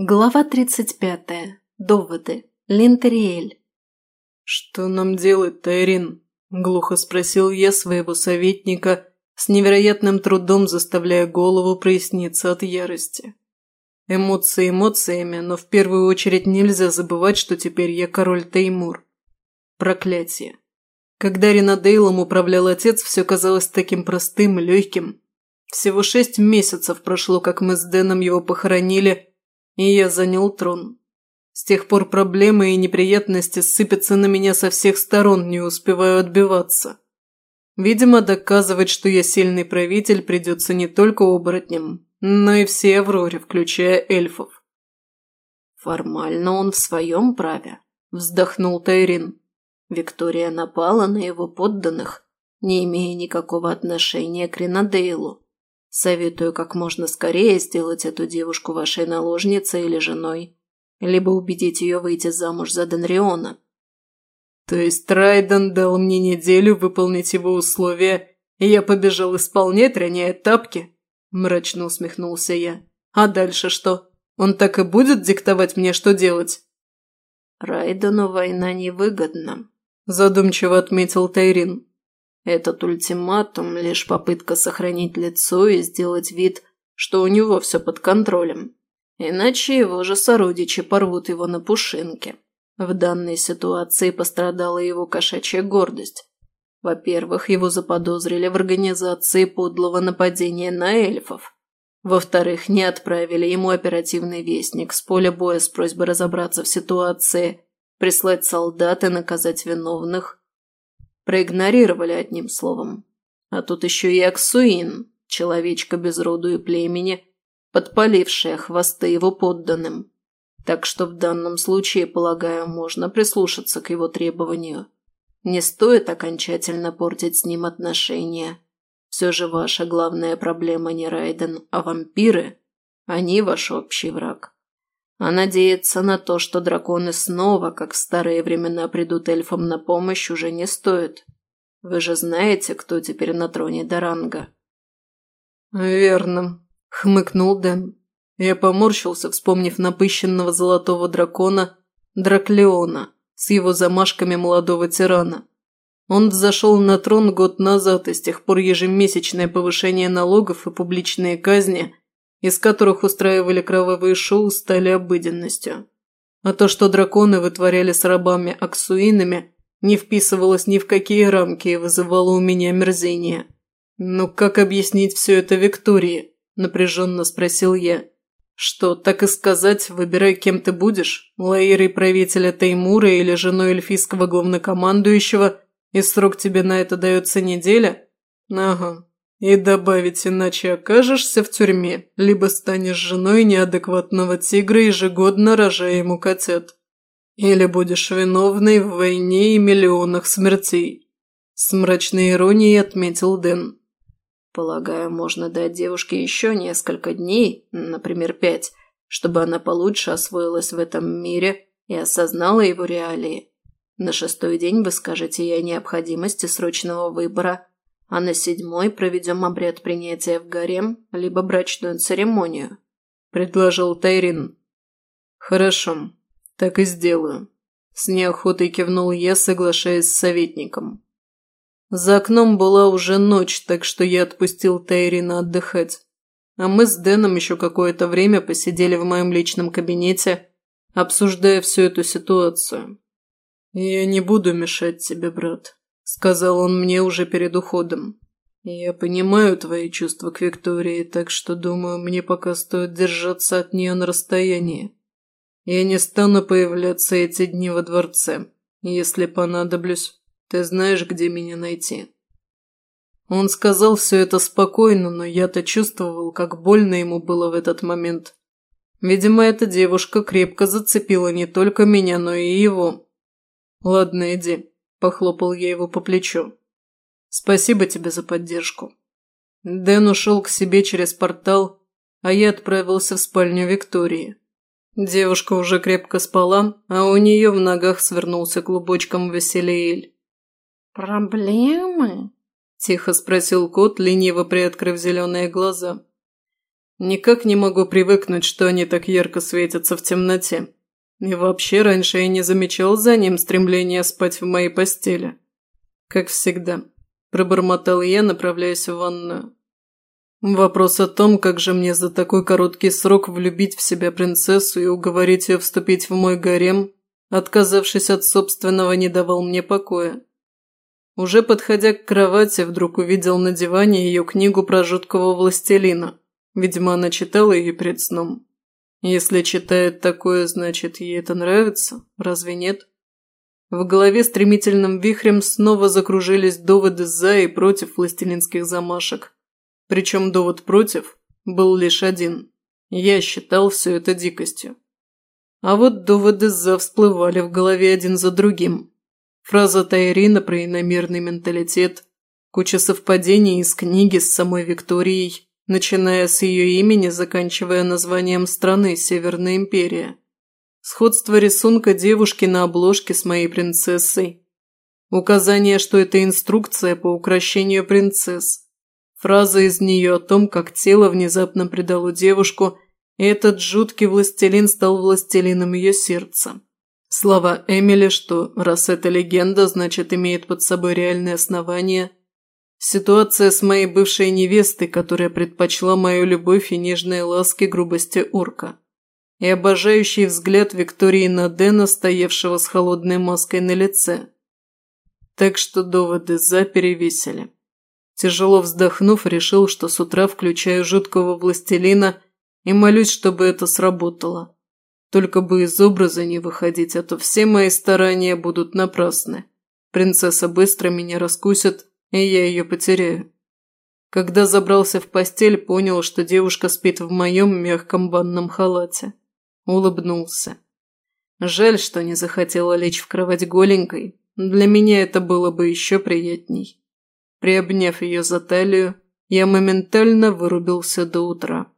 Глава 35. Доводы. Линтериэль. «Что нам делать, Тайрин?» – глухо спросил я своего советника, с невероятным трудом заставляя голову проясниться от ярости. Эмоции эмоциями, но в первую очередь нельзя забывать, что теперь я король Теймур. Проклятие. Когда Ринадейлом управлял отец, все казалось таким простым и легким. Всего шесть месяцев прошло, как мы с Дэном его похоронили – и я занял трон. С тех пор проблемы и неприятности сыпятся на меня со всех сторон, не успеваю отбиваться. Видимо, доказывать, что я сильный правитель, придется не только оборотням, но и всей Авроре, включая эльфов. «Формально он в своем праве», – вздохнул Тайрин. Виктория напала на его подданных, не имея никакого отношения к Ринадейлу. Советую как можно скорее сделать эту девушку вашей наложницей или женой, либо убедить ее выйти замуж за Денриона». «То есть Райден дал мне неделю выполнить его условия, и я побежал исполнять, роняя тапки?» – мрачно усмехнулся я. «А дальше что? Он так и будет диктовать мне, что делать?» «Райдену война невыгодна», – задумчиво отметил Тайрин. Этот ультиматум – лишь попытка сохранить лицо и сделать вид, что у него все под контролем. Иначе его же сородичи порвут его на пушинки. В данной ситуации пострадала его кошачья гордость. Во-первых, его заподозрили в организации подлого нападения на эльфов. Во-вторых, не отправили ему оперативный вестник с поля боя с просьбой разобраться в ситуации, прислать солдат и наказать виновных. Проигнорировали одним словом. А тут еще и Аксуин, человечка без роду и племени, подпалившая хвосты его подданным. Так что в данном случае, полагаю, можно прислушаться к его требованию. Не стоит окончательно портить с ним отношения. Все же ваша главная проблема не Райден, а вампиры. Они ваш общий враг. А надеяться на то, что драконы снова, как в старые времена, придут эльфам на помощь, уже не стоит. Вы же знаете, кто теперь на троне Даранга?» «Верно», — хмыкнул Дэн. Я поморщился, вспомнив напыщенного золотого дракона Драклеона с его замашками молодого тирана. Он взошел на трон год назад, и с тех пор ежемесячное повышение налогов и публичные казни – из которых устраивали кровавые шоу, стали обыденностью. А то, что драконы вытворяли с рабами-аксуинами, не вписывалось ни в какие рамки и вызывало у меня мерзение. «Ну как объяснить все это Виктории?» – напряженно спросил я. «Что, так и сказать, выбирай, кем ты будешь? Лаирой правителя Таймура или женой эльфийского главнокомандующего, и срок тебе на это дается неделя?» «Ага, и добавить, иначе окажешься в тюрьме, либо станешь женой неадекватного тигра, ежегодно рожая ему котят. Или будешь виновной в войне и миллионах смертей. С мрачной иронией отметил Дэн. Полагаю, можно дать девушке еще несколько дней, например, пять, чтобы она получше освоилась в этом мире и осознала его реалии. На шестой день вы скажете ей о необходимости срочного выбора – а на седьмой проведем обряд принятия в гарем, либо брачную церемонию», – предложил Тайрин. «Хорошо, так и сделаю», – с неохотой кивнул я, соглашаясь с советником. За окном была уже ночь, так что я отпустил Тайрина отдыхать. А мы с Дэном еще какое-то время посидели в моем личном кабинете, обсуждая всю эту ситуацию. «Я не буду мешать тебе, брат», сказал он мне уже перед уходом. «Я понимаю твои чувства к Виктории, так что, думаю, мне пока стоит держаться от нее на расстоянии. Я не стану появляться эти дни во дворце. Если понадоблюсь, ты знаешь, где меня найти». Он сказал все это спокойно, но я-то чувствовал, как больно ему было в этот момент. Видимо, эта девушка крепко зацепила не только меня, но и его. «Ладно, иди. – похлопал я его по плечу. «Спасибо тебе за поддержку». Дэн ушел к себе через портал, а я отправился в спальню Виктории. Девушка уже крепко спала, а у нее в ногах свернулся клубочком Василиэль. «Проблемы?» – тихо спросил кот, лениво приоткрыв зеленые глаза. Никак не могу привыкнуть, что они так ярко светятся в темноте. И вообще раньше я не замечал за ним стремления спать в моей постели. Как всегда, пробормотал я, направляясь в ванную. Вопрос о том, как же мне за такой короткий срок влюбить в себя принцессу и уговорить ее вступить в мой гарем, отказавшись от собственного, не давал мне покоя. Уже подходя к кровати, вдруг увидел на диване ее книгу про жуткого властелина. Видимо, она читала ее перед сном. Если читает такое, значит, ей это нравится? Разве нет? В голове стремительным вихрем снова закружились доводы за и против властелинских замашек. Причем довод против был лишь один. Я считал все это дикостью. А вот доводы за всплывали в голове один за другим. Фраза Тайрина про иномерный менталитет, куча совпадений из книги с самой Викторией, начиная с ее имени, заканчивая названием страны Северная Империя. Сходство рисунка девушки на обложке с моей принцессой. Указание, что это инструкция по украшению принцесс. Фраза из нее о том, как тело внезапно предало девушку, и этот жуткий властелин стал властелином ее сердца. Слова Эмили, что раз это легенда, значит имеет под собой реальные основания – Ситуация с моей бывшей невестой, которая предпочла мою любовь и нежные ласки грубости орка. И обожающий взгляд Виктории на Дэна, стоявшего с холодной маской на лице. Так что доводы «за» перевесили. Тяжело вздохнув, решил, что с утра включаю жуткого властелина и молюсь, чтобы это сработало. Только бы из образа не выходить, а то все мои старания будут напрасны. Принцесса быстро меня раскусит, и я ее потеряю. Когда забрался в постель, понял, что девушка спит в моем мягком банном халате. Улыбнулся. Жаль, что не захотела лечь в кровать голенькой. Для меня это было бы еще приятней. Приобняв ее за талию, я моментально вырубился до утра.